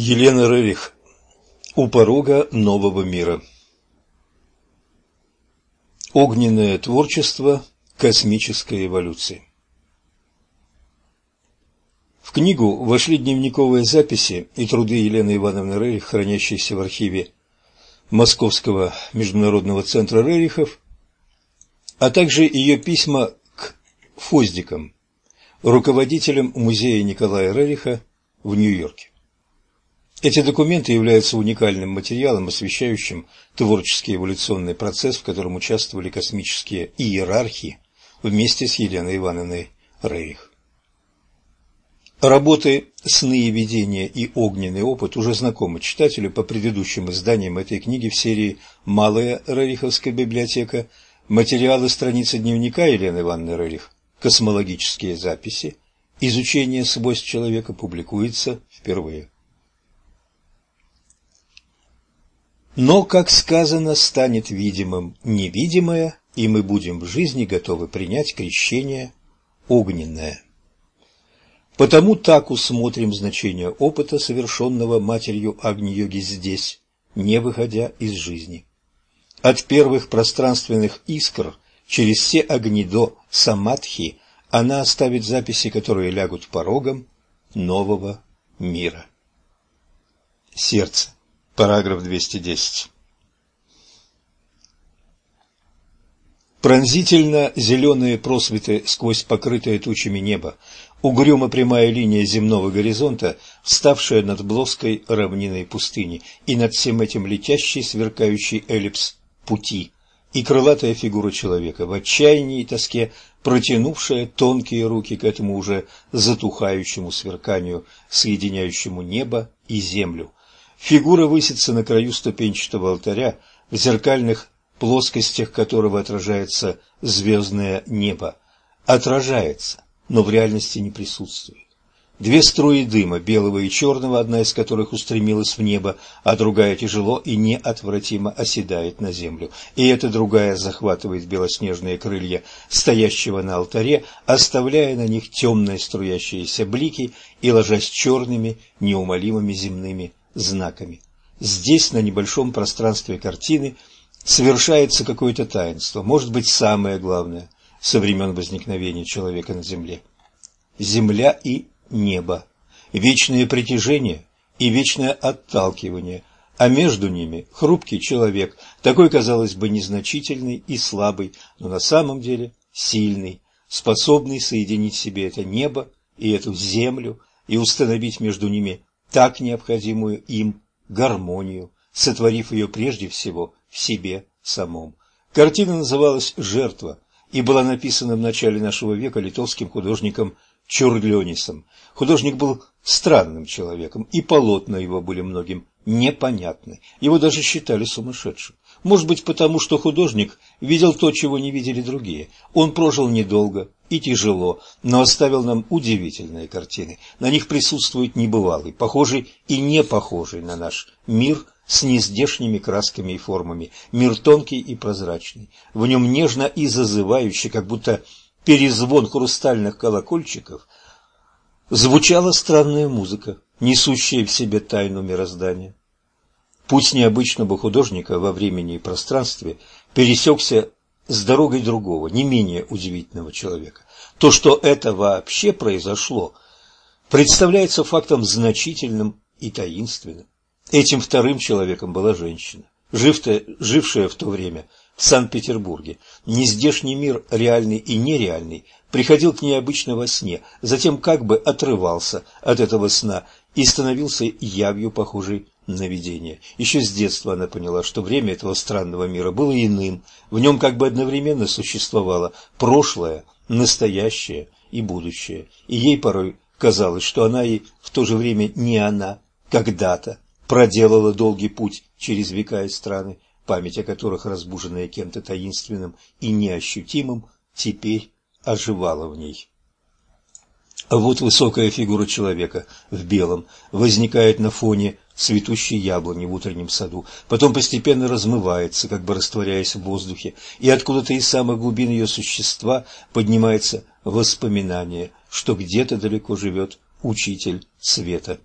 Елена Рерих. У порога нового мира. Огненное творчество космической эволюции. В книгу вошли дневниковые записи и труды Елены Ивановны Рерих, хранящиеся в архиве Московского международного центра Рерихов, а также ее письма к Фоздикам, руководителям музея Николая Рериха в Нью-Йорке. Эти документы являются уникальным материалом, освещающим творческий эволюционный процесс, в котором участвовали космические иерархи вместе с Еленой Ивановной Рейх. Работы «Сны и видения» и «Огненный опыт» уже знакомы читателю по предыдущим изданиям этой книги в серии «Малая Рериховская библиотека», материалы страницы дневника Елены Ивановны Рерих, космологические записи, изучение свойств человека публикуется впервые. Но, как сказано, станет видимым невидимое, и мы будем в жизни готовы принять крещение огненное. Потому так усмотрим значение опыта, совершенного матерью Агни-йоги здесь, не выходя из жизни. От первых пространственных искр через все огни до самадхи она оставит записи, которые лягут порогом нового мира. Сердце. Параграф 210. Пронзительно зеленые просветы сквозь покрытое тучами небо, угрюмо прямая линия земного горизонта, вставшая над плоской равниной пустыни, и над всем этим летящий сверкающий эллипс пути, и крылатая фигура человека в отчаянии и тоске, протянувшая тонкие руки к этому уже затухающему сверканию, соединяющему небо и землю, Фигура высится на краю ступенчатого алтаря, в зеркальных плоскостях которого отражается звездное небо. Отражается, но в реальности не присутствует. Две струи дыма, белого и черного, одна из которых устремилась в небо, а другая тяжело и неотвратимо оседает на землю. И эта другая захватывает белоснежные крылья стоящего на алтаре, оставляя на них темные струящиеся блики и ложась черными, неумолимыми земными знаками. Здесь, на небольшом пространстве картины, совершается какое-то таинство, может быть, самое главное со времен возникновения человека на Земле. Земля и небо, вечное притяжение и вечное отталкивание, а между ними хрупкий человек, такой, казалось бы, незначительный и слабый, но на самом деле сильный, способный соединить в себе это небо и эту землю и установить между ними так необходимую им гармонию, сотворив ее прежде всего в себе самом. Картина называлась «Жертва» и была написана в начале нашего века литовским художником Чурлёнисом. Художник был странным человеком, и полотна его были многим непонятны. Его даже считали сумасшедшим. Может быть, потому что художник видел то, чего не видели другие. Он прожил недолго и тяжело, но оставил нам удивительные картины. На них присутствует небывалый, похожий и не похожий на наш мир с нездешними красками и формами, мир тонкий и прозрачный. В нем нежно и зазывающе, как будто перезвон хрустальных колокольчиков, звучала странная музыка, несущая в себе тайну мироздания. Путь необычного художника во времени и пространстве пересекся с дорогой другого, не менее удивительного человека. То, что это вообще произошло, представляется фактом значительным и таинственным. Этим вторым человеком была женщина, жившая в то время в Санкт-Петербурге. Нездешний мир, реальный и нереальный, приходил к ней обычно во сне, затем как бы отрывался от этого сна и становился явью, похожей на видение. Еще с детства она поняла, что время этого странного мира было иным, в нем как бы одновременно существовало прошлое, настоящее и будущее, и ей порой казалось, что она и в то же время не она, когда-то проделала долгий путь через века и страны, память о которых, разбуженная кем-то таинственным и неощутимым, теперь оживала в ней. А вот высокая фигура человека в белом возникает на фоне цветущей яблони в утреннем саду, потом постепенно размывается, как бы растворяясь в воздухе, и откуда-то из самых глубин ее существа поднимается воспоминание, что где-то далеко живет учитель света.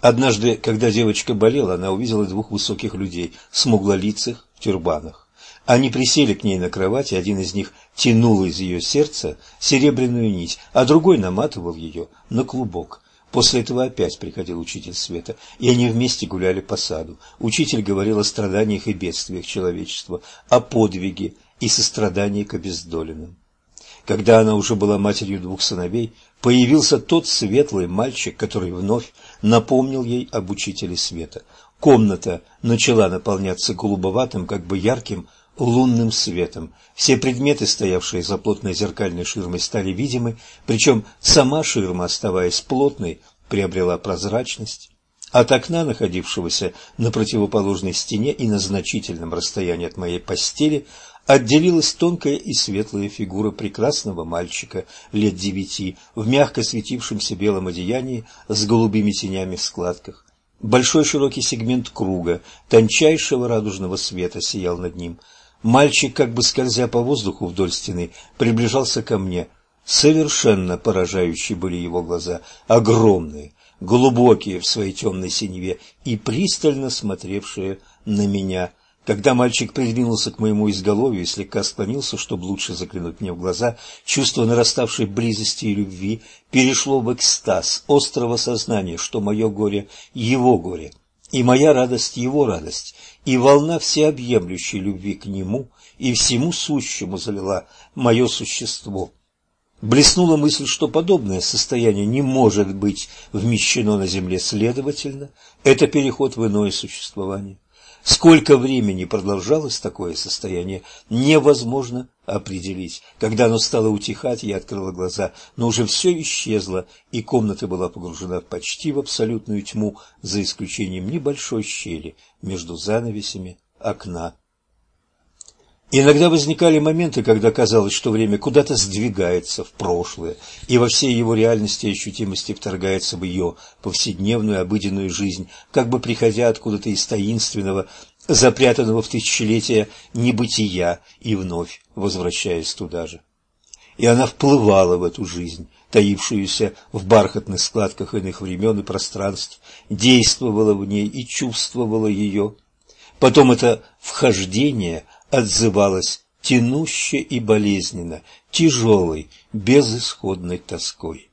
Однажды, когда девочка болела, она увидела двух высоких людей, смуглолицых, в тюрбанах. Они присели к ней на кровать, и один из них тянул из ее сердца серебряную нить, а другой наматывал ее на клубок. После этого опять приходил учитель света, и они вместе гуляли по саду. Учитель говорил о страданиях и бедствиях человечества, о подвиге и сострадании к обездоленным. Когда она уже была матерью двух сыновей, появился тот светлый мальчик, который вновь напомнил ей об учителе света. Комната начала наполняться голубоватым, как бы ярким лунным светом. Все предметы, стоявшие за плотной зеркальной ширмой, стали видимы, причем сама ширма, оставаясь плотной, приобрела прозрачность. От окна, находившегося на противоположной стене и на значительном расстоянии от моей постели, отделилась тонкая и светлая фигура прекрасного мальчика лет девяти в мягко светившемся белом одеянии с голубыми тенями в складках. Большой широкий сегмент круга, тончайшего радужного света сиял над ним. Мальчик, как бы скользя по воздуху вдоль стены, приближался ко мне. Совершенно поражающие были его глаза, огромные, глубокие в своей темной синеве и пристально смотревшие на меня. Когда мальчик придвинулся к моему изголовью и слегка склонился, чтобы лучше заглянуть мне в глаза, чувство нараставшей близости и любви перешло в экстаз острого сознания, что мое горе — его горе, и моя радость — его радость, и волна всеобъемлющей любви к нему и всему сущему залила мое существо. Блеснула мысль, что подобное состояние не может быть вмещено на земле, следовательно, это переход в иное существование. Сколько времени продолжалось такое состояние, невозможно определить. Когда оно стало утихать, я открыла глаза, но уже все исчезло, и комната была погружена почти в абсолютную тьму, за исключением небольшой щели между занавесями окна. Иногда возникали моменты, когда казалось, что время куда-то сдвигается в прошлое, и во всей его реальности и ощутимости вторгается в ее повседневную обыденную жизнь, как бы приходя откуда-то из таинственного, запрятанного в тысячелетия небытия, и вновь возвращаясь туда же. И она вплывала в эту жизнь, таившуюся в бархатных складках иных времен и пространств, действовала в ней и чувствовала ее. Потом это вхождение – отзывалась тянуще и болезненно, тяжелой, безысходной тоской.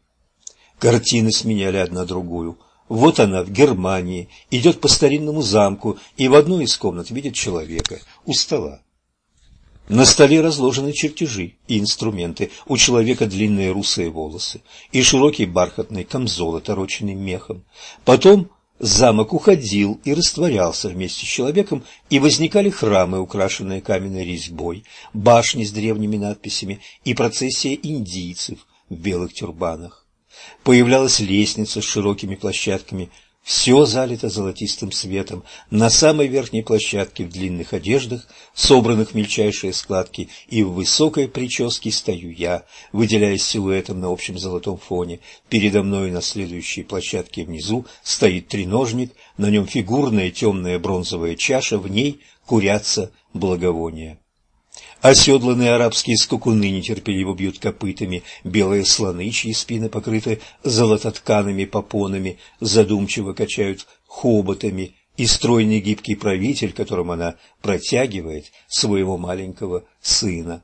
Картины сменяли одна другую. Вот она в Германии, идет по старинному замку и в одной из комнат видит человека у стола. На столе разложены чертежи и инструменты, у человека длинные русые волосы и широкий бархатный камзол, отороченный мехом. Потом Замок уходил и растворялся вместе с человеком, и возникали храмы, украшенные каменной резьбой, башни с древними надписями и процессия индийцев в белых тюрбанах. Появлялась лестница с широкими площадками все залито золотистым светом. На самой верхней площадке в длинных одеждах, собранных в мельчайшие складки, и в высокой прическе стою я, выделяясь силуэтом на общем золотом фоне. Передо мной на следующей площадке внизу стоит треножник, на нем фигурная темная бронзовая чаша, в ней курятся благовония. Оседланные арабские скакуны нетерпеливо бьют копытами, белые слоны, чьи спины покрыты золототканными попонами, задумчиво качают хоботами, и стройный гибкий правитель, которым она протягивает своего маленького сына.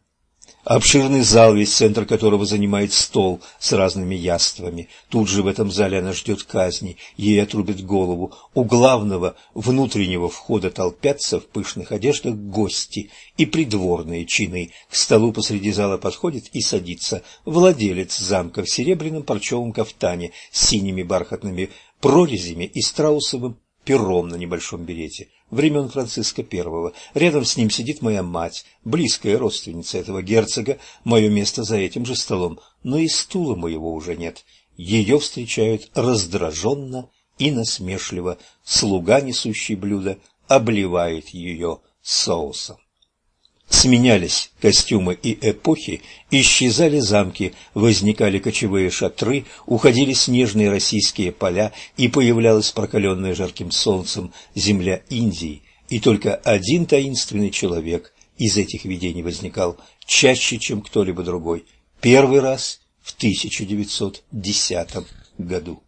Обширный зал, весь центр которого занимает стол с разными яствами. Тут же в этом зале она ждет казни, ей отрубят голову. У главного внутреннего входа толпятся в пышных одеждах гости и придворные чины. К столу посреди зала подходит и садится владелец замка в серебряном парчевом кафтане с синими бархатными прорезями и страусовым пером на небольшом берете времен Франциска I. Рядом с ним сидит моя мать, близкая родственница этого герцога, мое место за этим же столом, но и стула моего уже нет. Ее встречают раздраженно и насмешливо. Слуга, несущий блюдо, обливает ее соусом. Сменялись костюмы и эпохи, исчезали замки, возникали кочевые шатры, уходили снежные российские поля, и появлялась прокаленная жарким солнцем земля Индии, и только один таинственный человек из этих видений возникал чаще, чем кто-либо другой, первый раз в 1910 году.